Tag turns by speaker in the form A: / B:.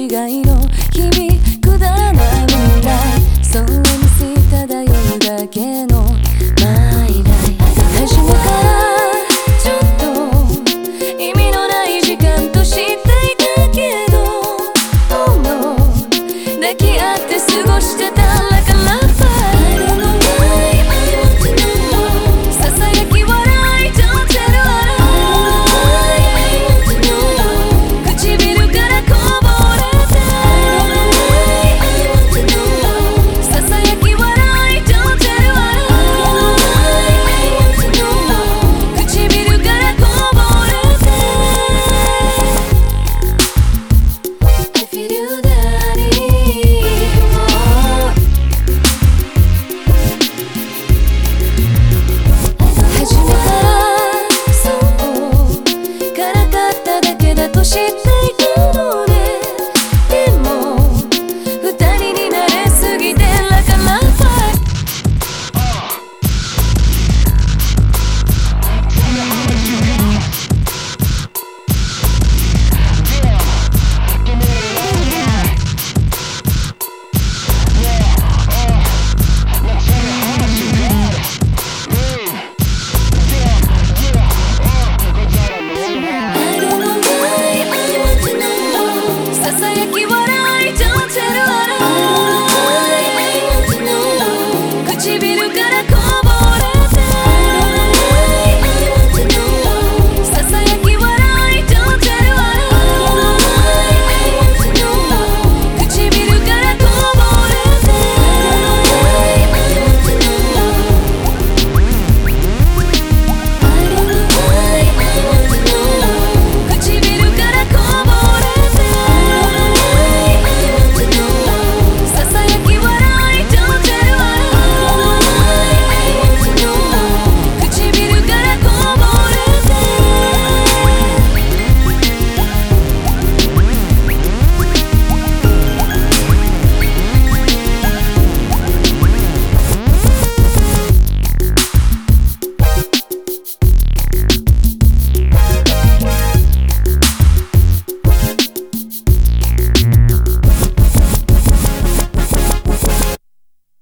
A: 違いの日々くだらないそんなに漂うだけのマイライフ始めからちょっと意味のない時間と知っていたけど、oh no、抱き合って過ごしてた。